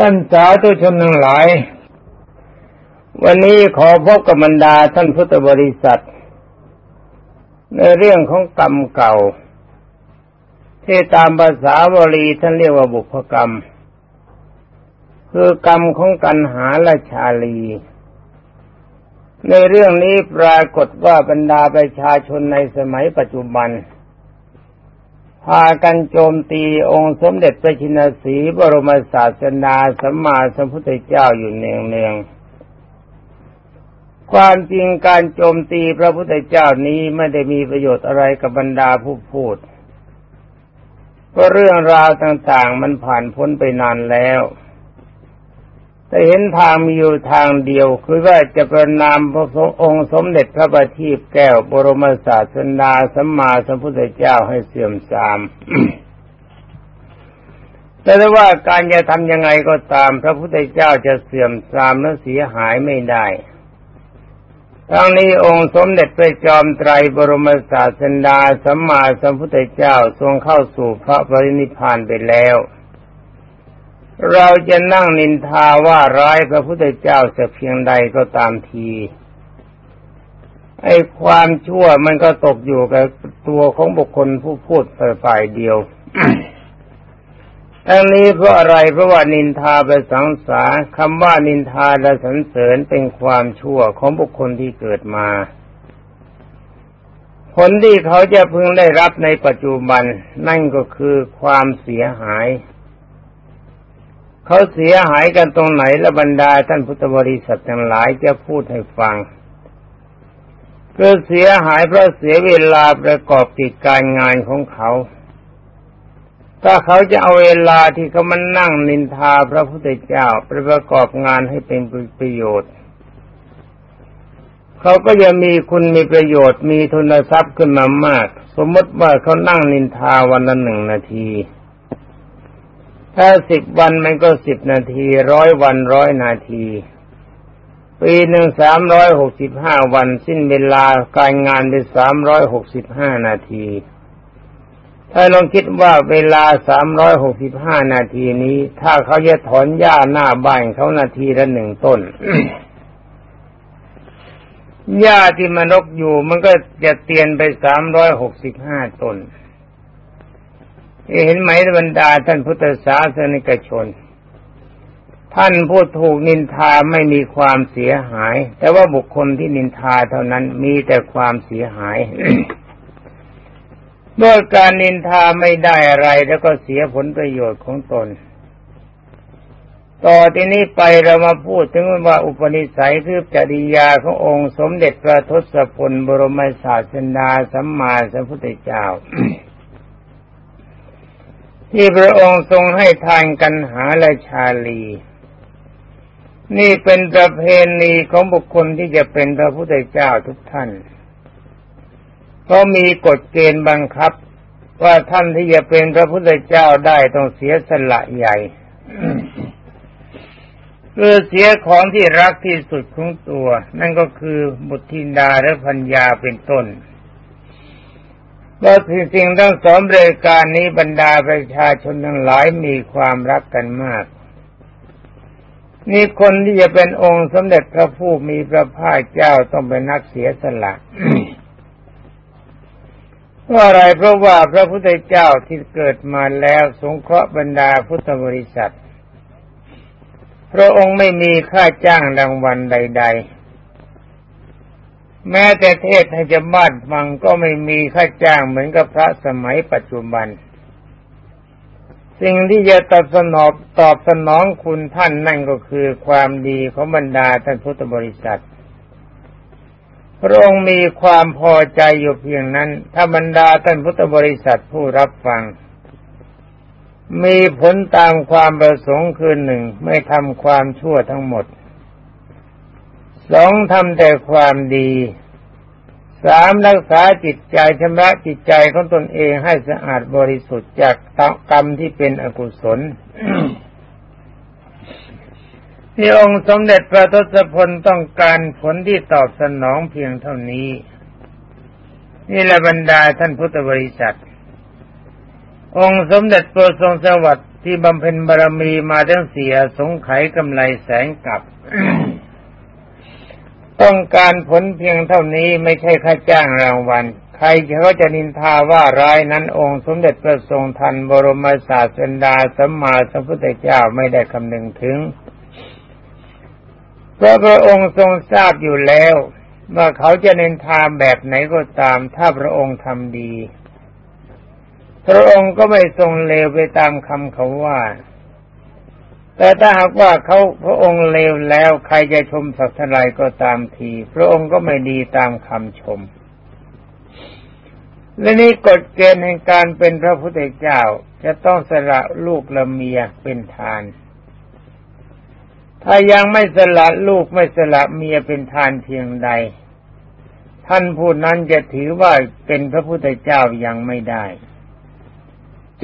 ท่านสาธุชนทั้งหลาย วันนี้ขอพบกับบรรดาท่านพุทธบริษัท ในเรื่องของกรรมเก่า ที่ตามภาษาบาลีท่านเรียกว่าบุพกรรม คือกรรมของกันหาและชาลี ในเรื่องนี้ปรากฏว่าบรรดาประชาชนในสมัยปัจจุบัน พากันโจมตีองค์สมเด็จพระชินสีบรมศาสนาสัมมาสัมพุทธเจ้าอยู่เนืองๆความจริงการโจมตีพระพุทธเจ้านี้ไม่ได้มีประโยชน์อะไรกับบรรดาผู้พูดเพราะเรื่องราวต่างๆมันผ่านพ้นไปนานแล้ว แต่เห็นทางมีอยู่ทางเดียวคือว่าจะประนามพระองค์สมเด็จพระบัณฑิตแก้วบรมศาสดาสัมมาสัมพุทธเจ้าให้เสื่อมทราม แต่ว่าการจะทำยังไงก็ตาม พระพุทธเจ้าจะเสื่อมทรามและเสียหายไม่ได้ทั้งนี้องค์สมเด็จพระจอมไตรบรมศาสดาสัมมาสัมพุทธเจ้าทรงเข้าสู่พระปรินิพพานไปแล้ว เราจะนั่งนินทาว่าร้ายพระพุทธเจ้าสักเพียงใดก็ตามทีไอ้ความชั่วมันก็ตกอยู่กับตัวของบุคคลผู้พูดฝ่ายเดียวทั้งนี้เพราะอะไรเพราะว่านินทาไปสังสาคำว่านินทาและสรรเสริญเป็นความชั่วของบุคคลที่เกิดมา ผลที่เขาจะพึงได้รับในปัจจุบัน นั่นก็คือความเสียหาย เขาเสียหายกันตรงไหนละบรรดาท่านพุทธบริษัททั้งหลายจะพูดให้ฟังก็เสียหายเพราะเสียเวลาประกอบกิจการงานของเขา ถ้าเขาจะเอาเวลาที่เขามันนั่งนินทาพระพุทธเจ้าไปประกอบงานให้เป็นประโยชน์ เขาก็จะมีคุณมีประโยชน์มีทุนทรัพย์ขึ้นมามาก สมมติว่าเขานั่งนินทาวันละหนึ่งนาที ถ้าสิบวันมันก็สิบนาทีร้อยวันร้อยนาที ปีหนึ่งสามร้อยหกสิบห้าวันสิ้นเวลาการงานเป็นสามร้อยหกสิบห้านาที ถ้าลองคิดว่าเวลาสามร้อยหกสิบห้านาทีนี้ ถ้าเขาจะถอนหญ้าหน้าบ้านเขานาทีละหนึ่งต้นหญ้าที่มันกอยู่มันก็จะเตียนไปสามร้อยหกสิบห้าต้น เห็นไหมบรรดาท่านพุทธศาสนิกชน ท่านพูดถูกนินทาไม่มีความเสียหาย แต่ว่าบุคคลที่นินทาเท่านั้นมีแต่ความเสียหายด้วยการนินทาไม่ได้อะไรแล้วก็เสียผลประโยชน์ของตน ต่อที่นี้ไปเรามาพูดถึงว่าอุปนิสัยคือจริยาขององค์สมเด็จพระทศพลบรมศาสดาสัมมาสัมพุทธเจ้า ที่พระองค์ทรงให้ทานกันหาและชาลี นี่เป็นประเพณีของบุคคลที่จะเป็นพระพุทธเจ้าทุกท่านเพราะมีกฎเกณฑ์บังคับ ว่าท่านที่จะเป็นพระพุทธเจ้าได้ต้องเสียสละใหญ่คือเสียของที่รักที่สุดของตัว นั่นก็คือบุตรธิดาและพัญญาเป็นต้น ว่าสิ่งทั้งสองบริการนี้บรรดาประชาชนทั้งหลายมีความรักกันมาก นี่คนที่จะเป็นองค์สมเด็จพระผู้มีพระภาคเจ้าต้องเป็นนักเสียสละเพราะอะไรเพราะว่าพระพุทธเจ้าที่เกิดมาแล้วสงเคราะห์บรรดาพุทธบริษัท พระองค์ไม่มีค่าจ้างรางวัลใด ๆ แม้แต่เทศให้จะบ้านฟังก็ไม่มีค่าจ้างเหมือนกับพระสมัยปัจจุบัน สิ่งที่จะตอบสนองตอบสนองคุณท่านนั่นก็คือความดีของบรรดาท่านพุทธบริษัทพระองค์มีความพอใจอยู่เพียงนั้น ถ้าบรรดาท่านพุทธบริษัทผู้รับฟัง มีผลตามความประสงค์คือหนึ่งไม่ทำความชั่วทั้งหมดสองทำแต่ความดี สามรักษาจิตใจชำระจิตใจของตนเองให้สะอาดบริสุทธิ์จากกรรมที่เป็นอกุศลที่องค์สมเด็จพระทศพลต้องการผลที่ตอบสนองเพียงเท่านี้ นี่แหละบรรดาท่านพุทธบริษัท องค์สมเด็จโปรทรงสวัสดิ์ที่บำเพ็ญบารมีมาทั้งเสียสงไขกำไรแสงกับ ต้องการผลเพียงเท่านี้ไม่ใช่ค่าจ้างรางวัล ใครเขาจะนินทาว่าร้ายนั้นองค์สมเด็จพระทรงทันบรมศาสดาสัมมาสัมพุทธเจ้าไม่ได้คำนึงถึงเพราะพระองค์ทรงทราบอยู่แล้วว่าเขาจะนินทาแบบไหนก็ตาม ถ้าพระองค์ทำดี พระองค์ก็ไม่ทรงเลวไปตามคำเขาว่า แต่ถ้าหากว่าเขาพระองค์เลวแล้วใครจะชมสักเท่าไรก็ตามที พระองค์ก็ไม่ดีตามคำชม และนี่กฎเกณฑ์แห่งการเป็นพระพุทธเจ้าจะต้องสละลูกละเมียเป็นทาน ถ้ายังไม่สละลูกไม่สละเมียเป็นทานเพียงใด ท่านผู้นั้นจะถือว่าเป็นพระพุทธเจ้ายังไม่ได้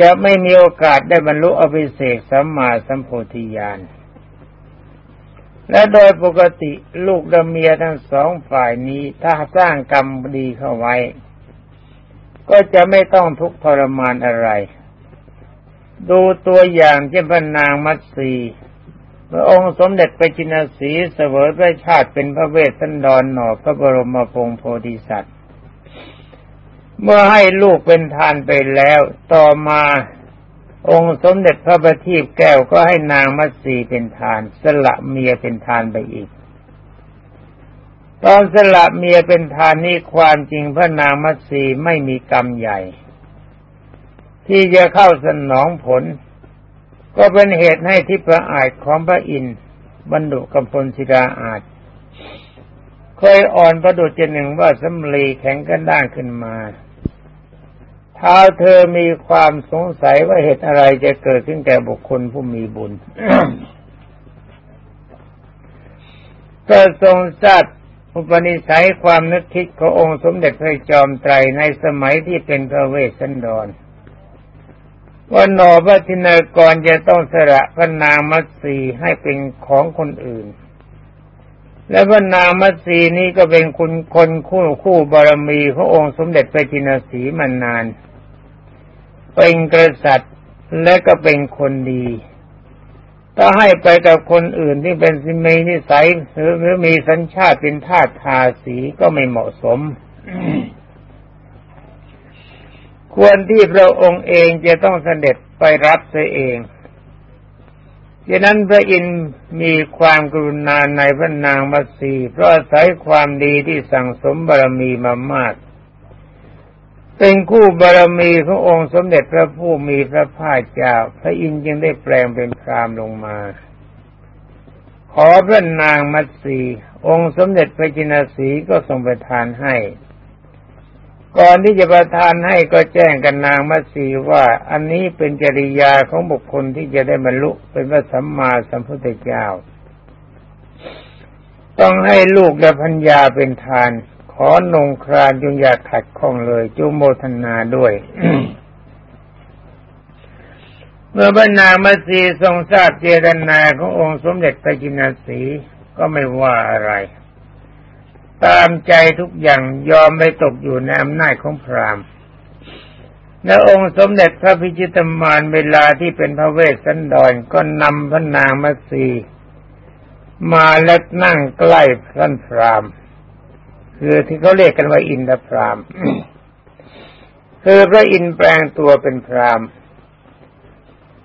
จะไม่มีโอกาสได้บรรลุอภิเศกสัมมาสัมโพธิญาณ และโดยปกติลูกและเมียทั้งสองฝ่ายนี้ถ้าสร้างกรรมดีเข้าไว้ ก็จะไม่ต้องทุกข์ทรมานอะไร ดูตัวอย่างเช่นพระนางมัตสีพระองค์สมเด็จไปจินสีเสวยพระชาติเป็นพระเวสสันดรหน่อพระบรมพงโพธิสัตว์ เมื่อให้ลูกเป็นทานไปแล้ว ต่อมาองค์สมเด็จพระบัณฑิตแก้วก็ให้นางมัตสีเป็นทาน สละเมียเป็นทานไปอีก ตอนสละเมียเป็นทานนี้ความจริงพระนางมัตสีไม่มีกรรมใหญ่ ที่จะเข้าสนองผล ก็เป็นเหตุให้ทิพระอาจของพระอินทร์บรรดุกำพลศิดาอาจเคยอ่อนประดุจหนึ่งว่าสำลีแข็งกันด้านขึ้นมา ท้าเธอมีความสงสัยว่าเหตุอะไรจะเกิดขึ้นแก่บุคคลผู้มีบุญก็ทรงทราบอุปนิสัยความนึกคิดขององค์สมเด็จพระจอมไตรในสมัยที่เป็นพระเวสสันดรว่าหนอพระธินกรจะต้องสละพระนางมัตสีให้เป็นของคนอื่น และพระนางมัตสีนี้ก็เป็นคุณคนคู่คู่บารมีขององค์สมเด็จพระจินสีมานาน เป็นกษัตริย์และก็เป็นคนดี ถ้าให้ไปกับคนอื่นที่เป็นสิมีนิสัยหรือหรือมีสัญชาติเป็นทาสทาสีก็ไม่เหมาะสม ควรที่พระองค์เองจะต้องเสด็จไปรับเสียเองฉะนั้นพระอินมีความกรุณาในพระนางมัสีเพราะอาศัยความดีที่สั่งสมบารมีมามาก เป็นคู่บารมีขององค์สมเด็จพระผู้มีพระภาคเจ้า พระอินทร์ยังได้แปลงเป็นพรามลงมา ขอพระนางมัตสีองค์สมเด็จพระจินสีก็ทรงประทานให้ ก่อนที่จะประทานให้ก็แจ้งกันนางมัตสีว่าอันนี้เป็นจริยาของบุคคลที่จะได้บรรลุเป็นพระสัมมาสัมพุทธเจ้า ต้องให้ลูกและพัญญาเป็นทาน ขอนงครานจงอย่าขัดข้องเลยจุโมทนาด้วยเมื่อบรรณามาสีทรงทราบเจตนาขององค์สมเด็จพระจินสีก็ไม่ว่าอะไร ตามใจทุกอย่างยอมไปตกอยู่ในอำนาจของพราหมณ์และองค์สมเด็จพระพิจิตมานเวลาที่เป็นพระเวสสันดรก็นำพระนางมัสีมาและนั่งใกล้ท่านพราหมณ์ คือที่เขาเรียกกันว่าอินทพรามคือพระอินแปลงตัวเป็นพราม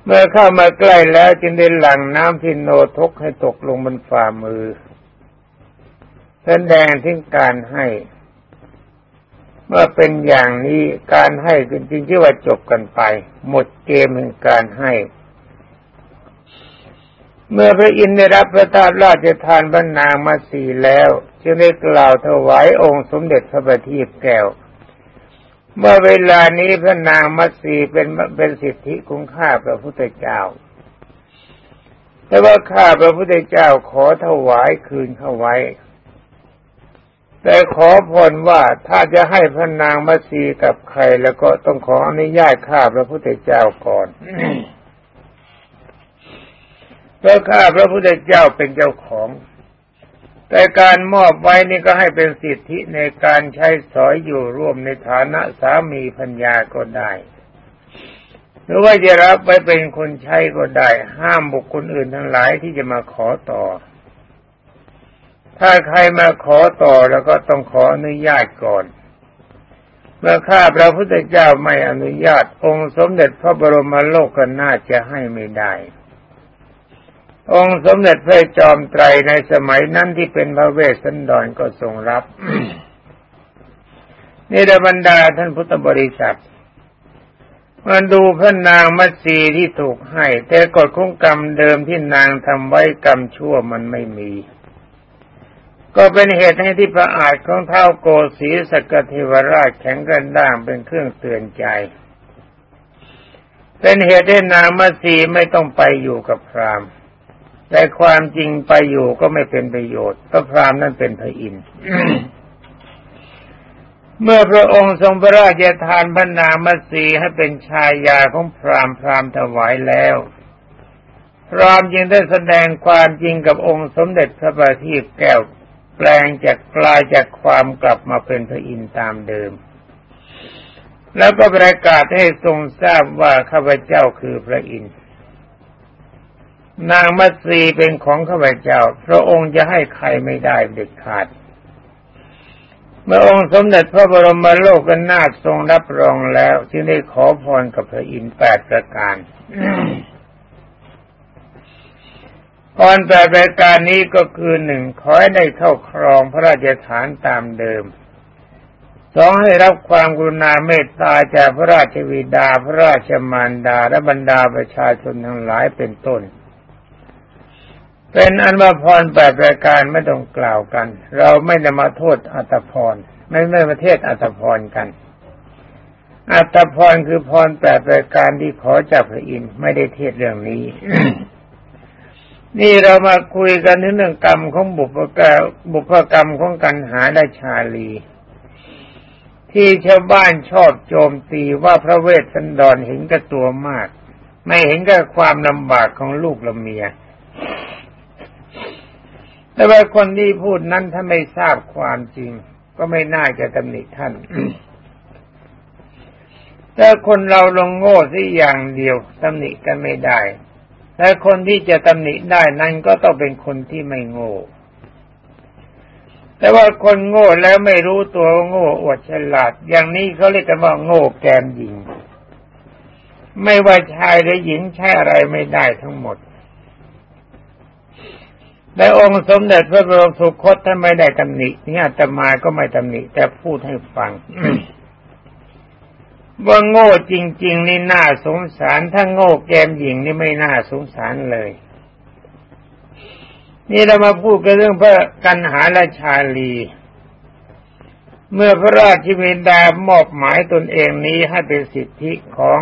เมื่อเข้ามาใกล้แล้วจึงได้หลั่งน้ำที่โนทกให้ตกลงบนฝ่ามือแสดงถึงการให้ เมื่อเป็นอย่างนี้การให้จริงๆที่ว่าจบกันไป หมดเกมแห่งการให้ เมื่อพระอินทร์ได้รับพระทาสราชทานบรรนางมาสีแล้ว จึงได้กล่าวถวายองค์สมเด็จพระบัณฑิตแก้ว เมื่อเวลานี้พระนางมัตสีเป็นเป็นสิทธิของข้าพระพุทธเจ้า แต่ว่าข้าพระพุทธเจ้าขอถวายคืนเข้าไว้ แต่ขอพรว่าถ้าจะให้พระนางมัตสีกับใครแล้วก็ต้องขออนุญาตข้าพระพุทธเจ้าก่อนเพราะข้าพระพุทธเจ้าเป็นเจ้าของ แต่การมอบไว้นี่ก็ให้เป็นสิทธิในการใช้สอยอยู่ร่วมในฐานะสามีพัญญาก็ได้ หรือว่าจะรับไว้เป็นคนใช้ก็ได้ ห้ามบุคคลอื่นทั้งหลายที่จะมาขอต่อ ถ้าใครมาขอต่อแล้วก็ต้องขออนุญาตก่อน เมื่อข้าพระพุทธเจ้าไม่อนุญาต องค์สมเด็จพระบรมโลกนาจะให้ไม่ได้ องค์สมเด็จพระจอมไตรในสมัยนั้นที่เป็นพระเวสสันดรก็ทรงรับ นี่ระบรรดาท่านพุทธบริษัทมันดูพระนางมัตสีที่ถูกให้ แต่กฎของกรรมเดิมที่นางทำไว้กรรมชั่วมันไม่มี ก็เป็นเหตุให้ที่พระอาจของเท้าโกศีสกเทวราชแข็งกระด้างเป็นเครื่องเตือนใจ เป็นเหตุให้นางมัตสีไม่ต้องไปอยู่กับพราหมณ์ แต่ความจริงไปอยู่ก็ไม่เป็นประโยชน์เพราะพรามนั้นเป็นพระอินทร์เมื่อพระองค์ทรงพระราชทานพระนามมัสีให้เป็นชายาของพรามพรามถวายแล้วพรามจึงได้แสดงความจริงกับองค์สมเด็จพระบาทีแก้วแปลงจากกลายจากความกลับมาเป็นพระอินทร์ตามเดิม แล้วก็ประกาศให้ทรงทราบว่าข้าพเจ้าคือพระอินทร์ นางมัตสีเป็นของข้าพเจ้า พระองค์จะให้ใครไม่ได้เด็ดขาด เมื่อองค์สมเด็จพระบรมโลกนาถทรงรับรองแล้วจึงได้ขอพรกับพระอินทร์แปดประการพรแปดประการนี้ก็คือหนึ่งขอให้ได้เข้าครองพระราชฐานตามเดิมสองให้รับความกรุณาเมตตาจากพระราชวิดาพระราชมารดาและบรรดาประชาชนทั้งหลายเป็นต้น เป็นอันว่าพรแปดประการไม่ต้องกล่าวกัน เราไม่ได้มาโทษอัตพร ไม่ไม่ประเทศอัตพรกัน อัตพรคือพรแปดประการที่ขอจากพระอินทร์ไม่ได้เทศเรื่องนี้ นี่เรามาคุยกันเรื่องกรรมของบุพกรรมบุพกรรมของกันหาไดชาลี ที่ชาวบ้านชอบโจมตีว่าพระเวสสันดรเห็นกับตัวมาก ไม่เห็นกับความลำบากของลูกละเมีย แต่ว่าคนที่พูดนั้นถ้าไม่ทราบความจริง ก็ไม่น่าจะตำหนิท่านแต่คนเราลงโง่สิอย่างเดียวตำหนิกันไม่ได้แต่คนที่จะตำหนิได้นั้นก็ต้องเป็นคนที่ไม่โง่ แต่ว่าคนโง่แล้วไม่รู้ตัวโง่อวดฉลาด อย่างนี้เขาเรียกกันว่าโง่แกมหญิง ไม่ว่าชายหรือหญิงใช้อะไรไม่ได้ทั้งหมด แต่องค์สมเด็จพระบรมสุคตท่านไม่ได้ตำหนินี่อาตมาก็ไม่ตำหนิ แต่พูดให้ฟังว่าโง่จริง ๆ นี่น่าสงสาร ถ้าโง่แกมหญิงนี่ไม่น่าสงสารเลย นี่เรามาพูดกันเรื่องพระกันหาราชาลี เมื่อพระราชวิดามอบหมายตนเองนี้ให้เป็นสิทธิของ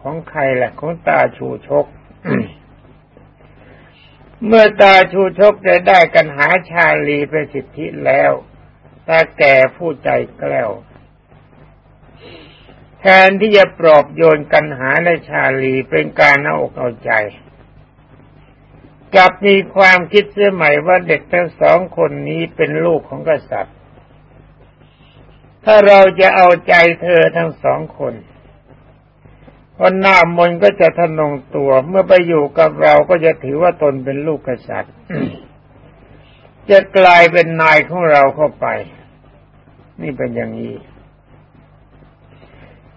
ของใครแหละของตาชูชก เมื่อตาชูชกได้ได้กันหาชาลีเป็นสิทธิแล้วตาแก่ผู้ใจแกล้วแทนที่จะปลอบโยนกันหาในชาลีเป็นการเอาอกเอาใจ กลับมีความคิดเสียใหม่ว่าเด็กทั้งสองคนนี้เป็นลูกของกษัตริย์ ถ้าเราจะเอาใจเธอทั้งสองคน คนหน้ามนก็จะทนงตัว เมื่อไปอยู่กับเราก็จะถือว่าตนเป็นลูกกษัตริย์ จะกลายเป็นนายของเราเข้าไป นี่เป็นอย่างนี้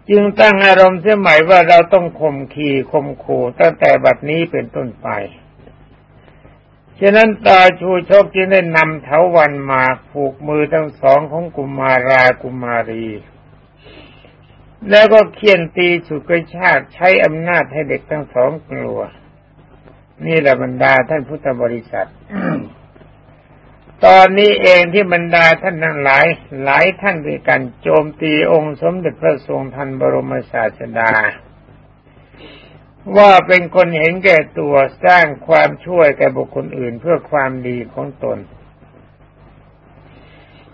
จึงตั้งอารมณ์เสียใหม่ว่าเราต้องข่มขีข่มขู่ตั้งแต่บัดนี้เป็นต้นไป ฉะนั้นตาชูชกจึงได้นำเถาวันมาผูกมือทั้งสองของกุมารากุมารี แล้วก็เคี่ยนตีสุดกระชาติใช้อำนาจให้เด็กทั้งสองกลัว นี่แหละบรรดาท่านพุทธบริษัทตอนนี้เองที่บรรดาท่านทั้งหลาย หลายท่านด้วยกันโจมตีองค์สมเด็จพระทรงทันบรมศาสดา ว่าเป็นคนเห็นแก่ตัวสร้างความช่วยแก่บุคคลอื่นเพื่อความดีของตน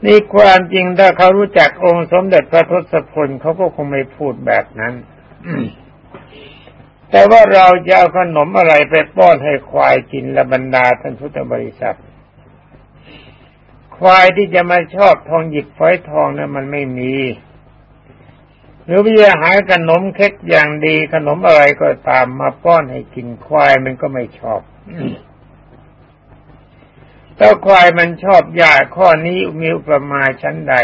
นี่ความจริงถ้าเขารู้จักองค์สมเด็จพระทศพลเขาก็คงไม่พูดแบบนั้น แต่ว่าเราจะเอาขนมอะไรไปป้อนให้ควายกินละบรรดาท่านพุทธบริษัท ควายที่จะมาชอบทองหยิบฝอยทองนะั้นมันไม่มี หรือวิาหารขนมเค้กอย่างดีขนมอะไรก็ตามมาป้อนให้กินควายมันก็ไม่ชอบ ถ้าควายมันชอบยาข้อนี้มีอุปมาชั้นใด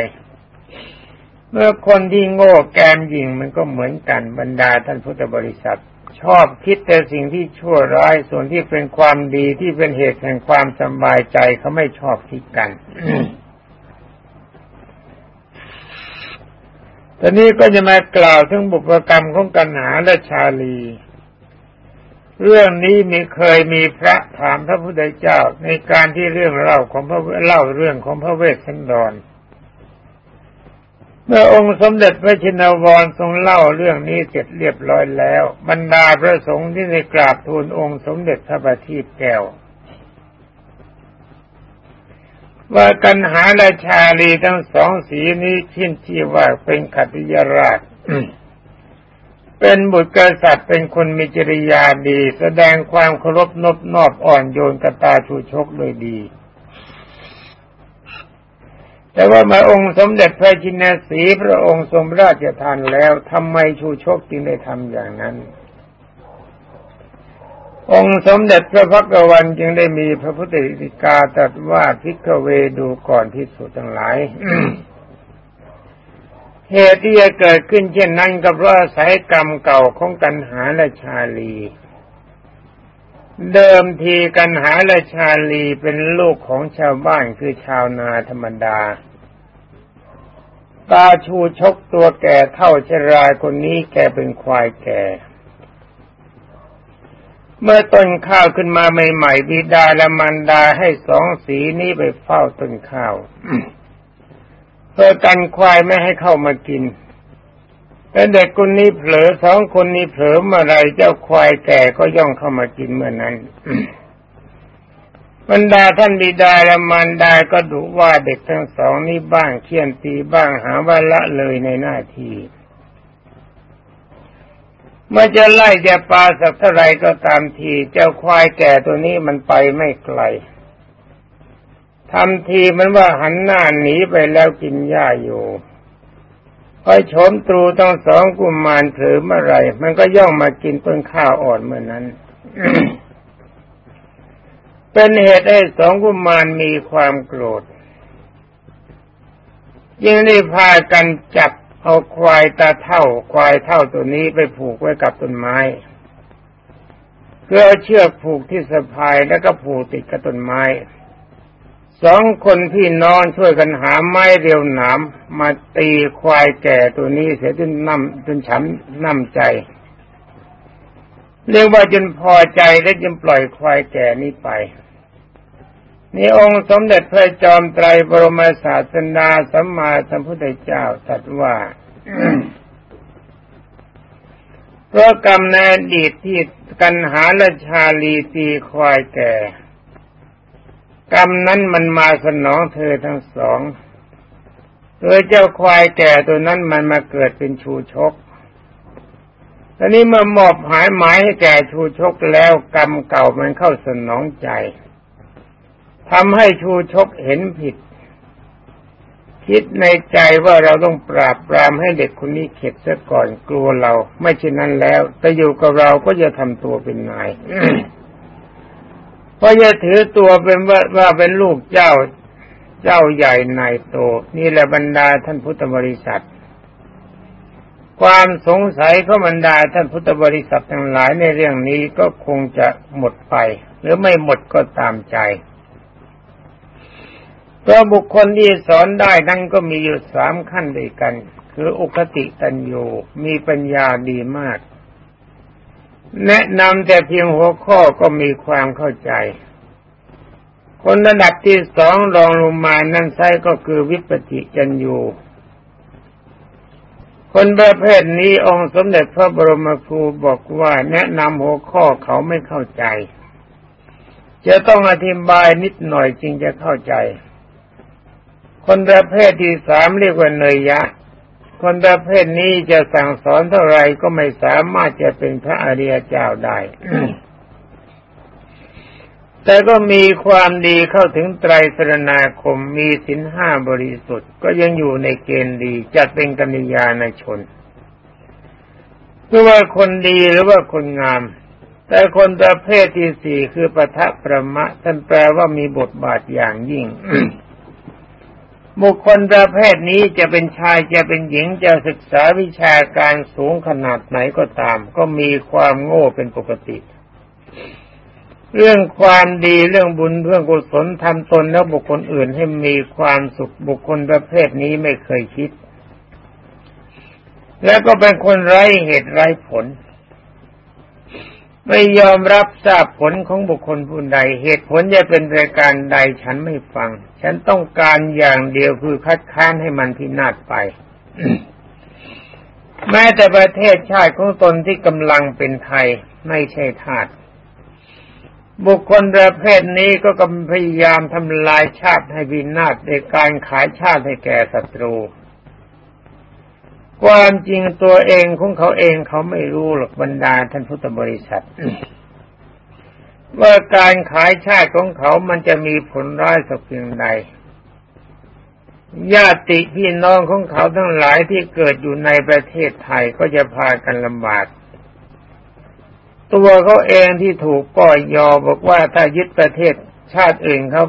เมื่อคนที่โง่แกมยิงมันก็เหมือนกันบรรดาท่านพุทธบริษัท ชอบคิดแต่สิ่งที่ชั่วร้ายส่วนที่เป็นความดีที่เป็นเหตุแห่งความสบายใจเขาไม่ชอบคิดกันตอนนี้ก็จะมากล่าวถึงบุพกรรมของกันหาและชาลี เรื่องนี้มีเคยมีพระถามพระพุทธเจ้าในการที่เรื่องเล่าของพระเล่าเรื่องของพระเวสสันดร เมื่อองค์สมเด็จพระชินวรทรงเล่าเรื่องนี้เสร็จเรียบร้อยแล้ว บรรดาพระสงฆ์ที่ได้กราบทูลองค์สมเด็จพระบัณฑิตแก้วว่ากันหาราชาลีทั้งสองสีนี้ขึ้นที่ว่าเป็นขัติยราช เป็นบุตรกษัตริย์เป็นคนมีจริยาดี แสดงความเคารพนบนอบอ่อนโยนกตาชูชกโดยดี แต่ว่ามาองค์สมเด็จพระจินสีพระองค์ทรงราชทานแล้วทำไมชูชกจึงได้ทำอย่างนั้น องค์สมเด็จพระพักวันจึงได้มีพระพุทธอิกาตรัสว่าพิกเวดูก่อนที่สุดทั้งหลาย เหตุที่จะเกิดขึ้นเช่นนั้นก็เพราะสายกรรมเก่าของกันหาและชาลี เดิมทีกันหาและชาลีเป็นลูกของชาวบ้านคือชาวนาธรรมดา ตาชูชกตัวแก่เท่าชรายคนนี้แกเป็นควายแก่เมื่อต้นข้าวขึ้นมาใหม่ๆบิดาและมารดาให้สองสีนี้ไปเฝ้าต้นข้าว เพื่อกันควายไม่ให้เข้ามากินแต่เด็กคนนี้เผลอสองคนนี้เผลอเมื่อไรเจ้าควายแก่ก็ย่องเข้ามากินเมื่อนั้นบรรดาท่านบิดาและมารดาก็ดุว่าเด็กทั้งสองนี้บ้างเคี่ยนตีบ้างหาว่าละเลยในหน้าที่เมื่อจะไล่จะปลาสักเท่าไรก็ตามที เจ้าควายแก่ตัวนี้มันไปไม่ไกล ทำทีมันว่าหันหน้าหนีไปแล้วกินหญ้าอยู่พอชมตรูต้องสองกุมมารถือเมื่อไรมันก็ย่องมากินต้นข้าวอ่อนเมื่อนั้น เป็นเหตุให้สองกุมารมีความโกรธยิ่งได้พากันจับเอาควายตาเท่า ควายเท่าตัวนี้ไปผูกไว้กับต้นไม้เพื่อเชือกผูกที่สะพายแล้วก็ผูกติดกับต้นไม้ สองคนพี่น้องช่วยกันหาไม้เรียวหนามมาตีควายแก่ตัวนี้เสียจนน้ำจนฉันน้ำใจ เรียกว่าจนพอใจและจนปล่อยควายแก่นี้ไปนี่องค์สมเด็จพระจอมไตรบรมศาสดาสัมมาสัมพุทธเจ้าตรัสว่าเพราะกรรมในอดีตที่กันหาละชาลีตีควายแก่ กรรมนั้นมันมาสนองเธอทั้งสองโดยเจ้าควายแก่ตัวนั้นมันมาเกิดเป็นชูชกตอนนี้เมื่อมอบหายหมายให้แก่ชูชกแล้วกรรมเก่ามันเข้าสนองใจทำให้ชูชกเห็นผิด คิดในใจว่าเราต้องปราบปรามให้เด็กคนนี้เข็ดซะก่อนกลัวเรา ไม่เช่นนั้นแล้ว แต่อยู่กับเราก็จะทำตัวเป็นนาย เพราะจะถือตัวเป็นว่าว่าเป็นลูกเจ้าเจ้าใหญ่นายโต นี่แหละบรรดาท่านพุทธบริษัท ความสงสัยของบรรดาท่านพุทธบริษัททั้งหลายในเรื่องนี้ก็คงจะหมดไป หรือไม่หมดก็ตามใจตัวบุคคลที่สอนได้นั่นก็มีอยู่สามขั้นด้วยกัน คืออุคติตัญญูมีปัญญาดีมาก แนะนำแต่เพียงหัวข้อก็มีความเข้าใจ คนระดับที่สองรองลงมานั่นใช้ก็คือวิปติจัญญูคนประเภทนี้องค์สมเด็จพระบรมครูบอกว่าแนะนำหัวข้อเขาไม่เข้าใจ จะต้องอธิบายนิดหน่อยจึงจะเข้าใจ คนประเภทที่สามเรียกว่าเนยยะ คนประเภทนี้จะสั่งสอนเท่าไรก็ไม่สามารถจะเป็นพระอริยเจ้าได้ แต่ก็มีความดีเข้าถึงไตรสรณาคมมีสินห้าบริสุทธิ์ ก็ยังอยู่ในเกณฑ์ดีจัดเป็นกัญญาณชนหรือว่าคนดีหรือว่าคนงาม แต่คนประเภทที่สี่คือปะทะประมะท่านแปลว่ามีบทบาทอย่างยิ่ง บุคคลประเภทนี้จะเป็นชายจะเป็นหญิงจะศึกษาวิชาการสูงขนาดไหนก็ตาม ก็มีความโง่เป็นปกติ เรื่องความดีเรื่องบุญเรื่องกุศลทำตนแล้วบุคคลอื่นให้มีความสุขบุคคลประเภทนี้ไม่เคยคิด แล้วก็เป็นคนไร้เหตุไร้ผล ไม่ยอมรับทราบผลของบุคคลผู้ใด เหตุผลจะเป็นรายการใดฉันไม่ฟัง ฉันต้องการอย่างเดียวคือคัดค้านให้มันพินาศไป แม้แต่ประเทศชาติของตนที่กำลังเป็นไทยไม่ใช่ทาสบุคคลประเภทนี้ก็กำพยายามทำลายชาติให้พินาศในการขายชาติให้แก่ศัตรู ความจริงตัวเองของเขาเองเขาไม่รู้หรอกบรรดาท่านพุทธบริษัทว่าการขายชาติของเขามันจะมีผลร้ายสักเพียงใด ญาติพี่น้องของเขาทั้งหลายที่เกิดอยู่ในประเทศไทยก็จะพากันลำบาก ตัวเขาเองที่ถูกป้อยยอบอกว่าถ้ายึดประเทศชาติอื่นเขา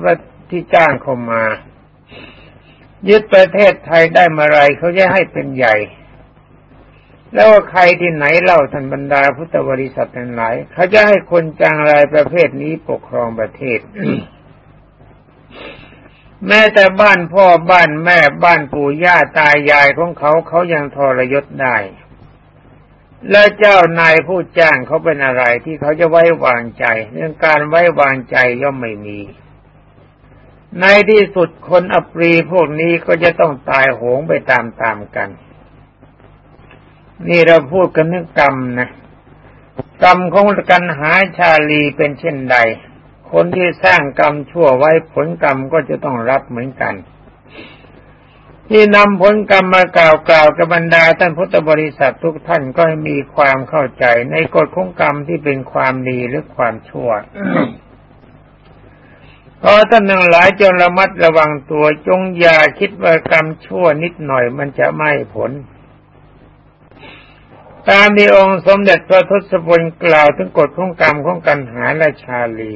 ที่จ้างเขามา ยึดประเทศไทยได้มาไรเขาจะให้เป็นใหญ่ แล้วใครที่ไหนเล่าท่านบรรดาพุทธบริษัททั้งหลายเขาจะให้คนจังไรประเภทนี้ปกครองประเทศ แม้แต่บ้านพ่อบ้านแม่บ้านปู่ย่าตายายของเขาเขายังทรยศได้ แล้วเจ้านายผู้จ้างเขาเป็นอะไรที่เขาจะไว้วางใจ เรื่องการไว้วางใจย่อมไม่มีในที่สุดคนอปรีพวกนี้ก็จะต้องตายโหงไปตามๆกัน นี่เราพูดกันเรื่องกรรมนะกรรมของกันหาชาลีเป็นเช่นใด คนที่สร้างกรรมชั่วไว้ผลกรรมก็จะต้องรับเหมือนกัน ที่นำผลกรรมมากล่าวกล่าวกับบรรดาท่านพุทธบริษัททุกท่านก็ให้มีความเข้าใจในกฎของกรรมที่เป็นความดีหรือความชั่วพอท่านทั้งหลายจงระมัดระวังตัวจงอย่าคิดว่ากรรมชั่วนิดหน่อยมันจะไม่ผล ตามที่องค์สมเด็จพระทศพลกล่าวถึงกฎของกรรมของกันหาและชาลี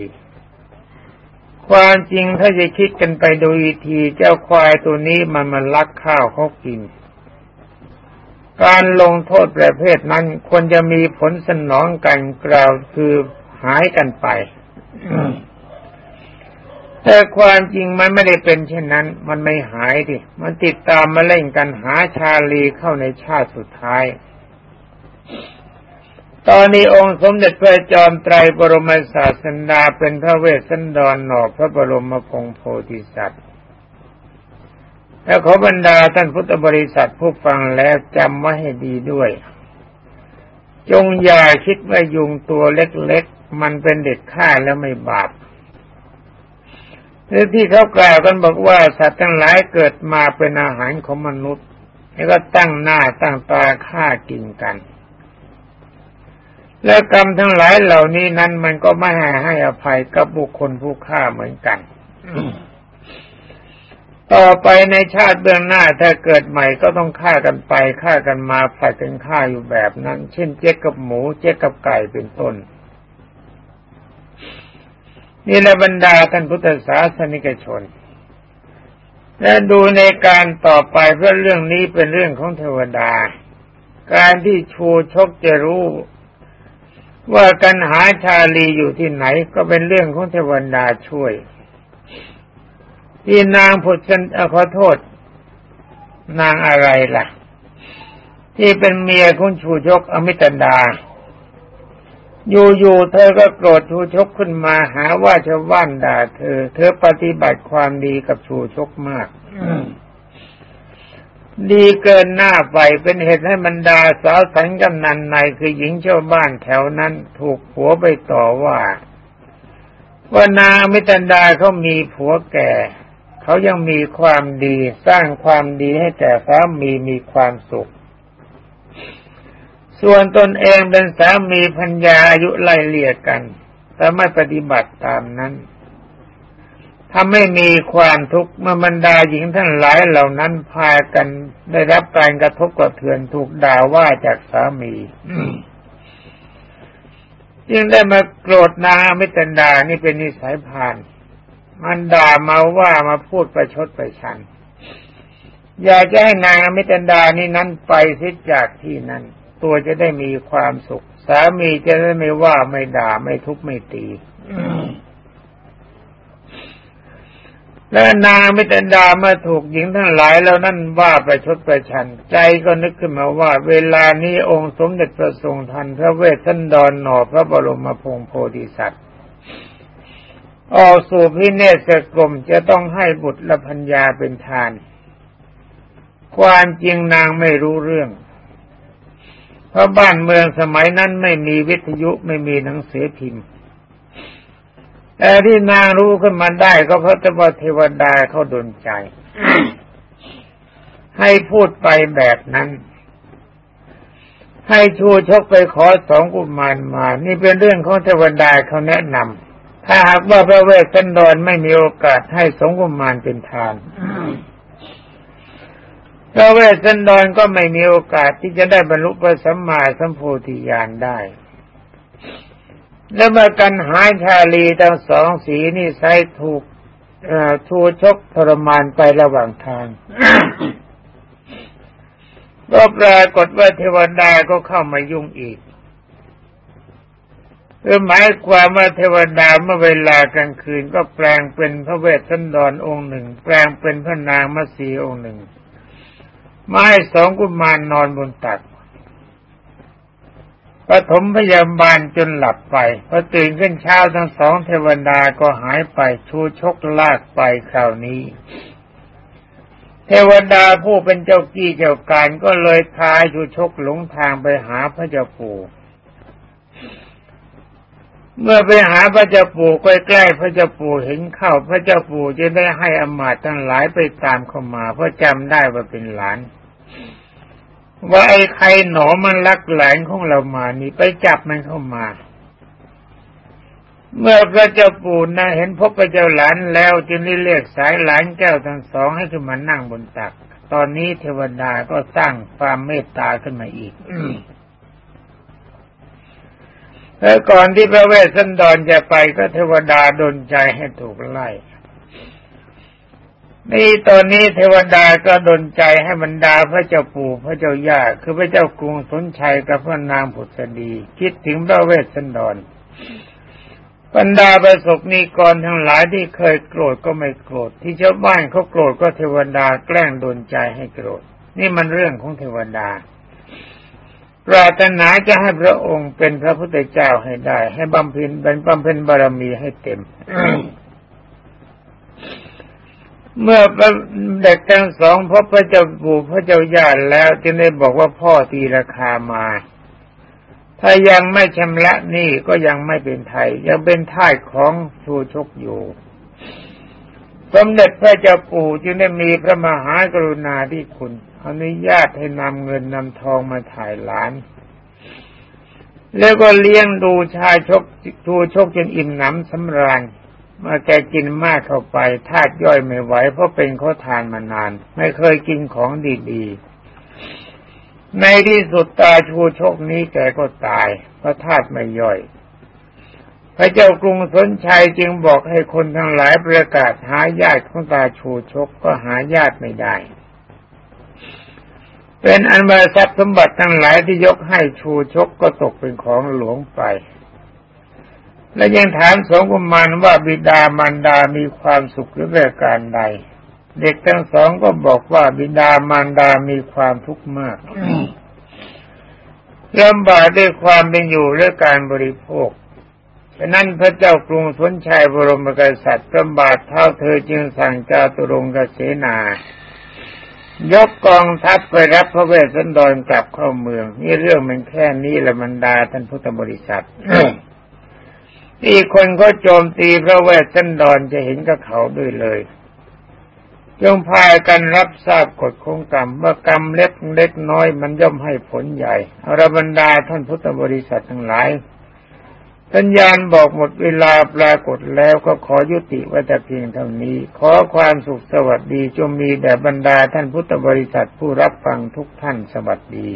ความจริงถ้าจะคิดกันไปโดยทีเจ้าควายตัวนี้มันมันลักข้าวเขากิน การลงโทษประเภทนั้นควรจะมีผลสนองกันกล่าวคือหายกันไปแต่ความจริงมันไม่ได้เป็นเช่นนั้น มันไม่หายดิ มันติดตามมาเล่นกันหาชาลีเข้าในชาติสุดท้าย ตอนนี้องค์สมเด็จพระจอมไตรบรมศาสดาเป็นพระเวสสันดรหนอพระบรมพงโพธิสัตว์และขอบรรดาท่านพุทธบริษัทผู้ฟังแล้วจำไว้ให้ดีด้วย จงอย่าคิดว่ายุงตัวเล็กๆ มันเป็นเด็กฆ่าแล้วไม่บาปหรือที่เขากล่าวกันบอกว่าสัตว์ทั้งหลายเกิดมาเป็นอาหารของมนุษย์ แล้วก็ตั้งหน้าตั้งตาฆ่ากินกัน และกรรมทั้งหลายเหล่านี้นั้นมันก็ไม่ให้ให้อภัยกับบุคคลผู้ฆ่าเหมือนกัน ต่อไปในชาติเบื้องหน้าถ้าเกิดใหม่ก็ต้องฆ่ากันไปฆ่ากันมาผัดกันฆ่าอยู่แบบนั้น เช่นเจ๊กกับหมู เจ๊กกับไก่เป็นต้น นี่แหละบรรดาท่านพุทธศาสนิกชน และดูในการต่อไปเพราะเรื่องนี้เป็นเรื่องของเทวดา การที่ชูชกจะรู้ ว่ากันหาชาลีอยู่ที่ไหนก็เป็นเรื่องของเทวดาช่วย ที่นางพุทธขอโทษ นางอะไรล่ะ ที่เป็นเมียของชูชกอมิตรดา อยู่ๆเธอก็โกรธชูชกขึ้นมาหาว่าชาวบ้านด่าเธอ เธอปฏิบัติความดีกับชูชกมาก ดีเกินหน้าไปเป็นเหตุให้บรรดาสาวสันกำนันในคือหญิงชาวบ้านแถวนั้นถูกผัวไปต่อว่า ว่านางมิตันดาเขามีผัวแก่ เขายังมีความดีสร้างความดีให้แก่สามีมีความสุข ส่วนตนเองเป็นสามีพัญญาอายุไล่เลี่ยกัน แต่ไม่ปฏิบัติตามนั้นทำให้มีความทุกข์เมื่อบรรดาหญิงทั้งหลายเหล่านั้นพากัน ได้รับการกระทบกระเทือนถูกด่าว่าจากสามีจึงได้มาโกรธนางมิตรดานี่เป็นนิสัยผ่าน มันด่ามาว่ามาพูดประชดประชัน อยากจะให้นางมิตรดานี่นั้นไปสิ้จากที่นั้น ตัวจะได้มีความสุข สามีจะได้ไม่ว่าไม่ด่าไม่ทุบไม่ตี แล้วนางมิตรดาเมื่อถูกหญิงทั้งหลายแล้วนั่นว่าประชดประชัน ใจก็นึกขึ้นมาว่า เวลานี้องค์สมเด็จพระทรงทันพระเวสสันดรหนอพระบรมพงโพธิสัตว์ออกสู่พิเนศกรมจะต้องให้บุตรและพัญญาเป็นทาน ความจริงนางไม่รู้เรื่อง เพราะบ้านเมืองสมัยนั้นไม่มีวิทยุไม่มีหนังสือพิมพ์ แต่ที่นางรู้ขึ้นมาได้ก็เพราะเทวดาเขาดลใจ ให้พูดไปแบบนั้น ให้ชูชกไปขอสองกุมารมา นี่เป็นเรื่องของเทวดาเขาแนะนำถ้าหากว่าพระเวสสันดรไม่มีโอกาสให้สองกุมารเป็นทานพระเวสสันดรก็ไม่มีโอกาสที่จะได้บรรลุพระสัมมาสัมโพธิญาณได้ แล้วเมื่อกันหายชาลีทั้งสองสีนี่ใช้ถูกทูชกทรมานไประหว่างทางก็ปรากฏว่าเทวดาก็เข้ามายุ่งอีกคือหมายความว่าเทวดาเมื่อเวลากลางคืนก็แปลงเป็นพระเวสสันดรองค์หนึ่ง แปลงเป็นพระนางมัสีองค์หนึ่งมาให้สองกุมารนนอนบนตัก ปฐมพยาบาลจนหลับไปพอตื่นขึ้นเช้าทั้งสองเทวดาก็หายไปชูชกลากไปคราวนี้ เทวดาผู้เป็นเจ้ากี้เจ้าการก็เลยพาชูชกหลงทางไปหาพระเจ้าปู่เมื่อไปหาพระเจ้าปู่ใกล้ๆพระเจ้าปู่เห็นเข้า พระเจ้าปู่จะได้ให้อมาตย์ทั้งหลายไปตามเข้ามา เพราะจำได้ว่าเป็นหลาน ว่าไอ้ใครหนอมันลักแหลงของเรามานี่ไปจับมันเข้ามา เมื่อพระเจ้าปู่นะเห็นพบพระเจ้าหลานแล้วจึงได้เรียกสายหลานแก้วทั้งสองให้ขึ้นมานั่งบนตัก ตอนนี้เทวดาก็สร้างความเมตตาขึ้นมาอีกแล้วก่อนที่พระเวสสันดรจะไปก็เทวดาดนใจให้ถูกไล่ นี่ตอนนี้เทวดาก็ดนใจให้บรรดาพระเจ้าปู่พระเจ้าย่าคือพระเจ้ากรุงสนชัยกับพระนางผุษดีคิดถึงพระเวสสันดรบรรดาประสบนิกรทั้งหลายที่เคยโกรธก็ไม่โกรธ ที่ชาวบ้านเขาโกรธก็เทวดาแกล้งดนใจให้โกรธ นี่มันเรื่องของเทวดาปรารถนาจะให้พระองค์เป็นพระพุทธเจ้าให้ได้ ให้บำเพ็ญเป็นบำเพ็ญบารมีให้เต็ม เมื่อเด็กทั้งสองพบพระเจ้าปู่พระเจ้าญาติแล้วจึงได้บอกว่าพ่อตีราคามา ถ้ายังไม่ชำระนี้ก็ยังไม่เป็นไทย ยังเป็นท่ายของชูชกอยู่ สมเด็จพระเจ้าปู่จึงได้มีพระมหากรุณาธิคุณอนุญาตให้นำเงินนำทองมาถ่ายหลาน แล้วก็เลี้ยงดูชายชกชูชกจนอิ่มหนำสำราญ เมื่อแกกินมากเข้าไปธาตุย่อยไม่ไหวเพราะเป็นเข้อทานมานาน ไม่เคยกินของดีๆ ในที่สุดตาชูชกนี้แกก็ตาย เพราะธาตุไม่ย่อย พระเจ้ากรุงสนชัยจึงบอกให้คนทั้งหลายประกาศหาญาติของตาชูชกก็หาญาติไม่ได้ เป็นอันว่าทรัพย์สมบัติทั้งหลายที่ยกให้ชูชกก็ตกเป็นของหลวงไป และยังถามสองกุมารว่าบิดามารดามีความสุขหรือประการใด เด็กทั้งสองก็บอกว่าบิดามารดามีความทุกข์มากลำบากด้วยความเป็นอยู่และการบริโภคฉะนั้นพระเจ้ากรุงสนชัยบรมกษัตริย์ลำบากเท่าเธอจึงสั่งจาตุรงกเสนา ยกกองทัพไปรับพระเวสสันดรกลับเข้าเมือง นี่เรื่องมันแค่นี้ละมันดาท่านพุทธบริษัท ที่คนก็โจมตีพระเวสสันดรจะเห็นกับเขาด้วยเลย จงพายกันรับทราบกฎของกรรมว่ากรรมเล็กเล็กน้อยมันย่อมให้ผลใหญ่อรบรรดาท่านพุทธบริษัททั้งหลายสัญญาณบอกหมดเวลาปรากฏแล้วก็ขอยุติไว้แต่เพียงเท่านี้ ขอความสุขสวัสดีจงมีแด่บรรดาท่านพุทธบริษัทผู้รับฟังทุกท่านสวัสดี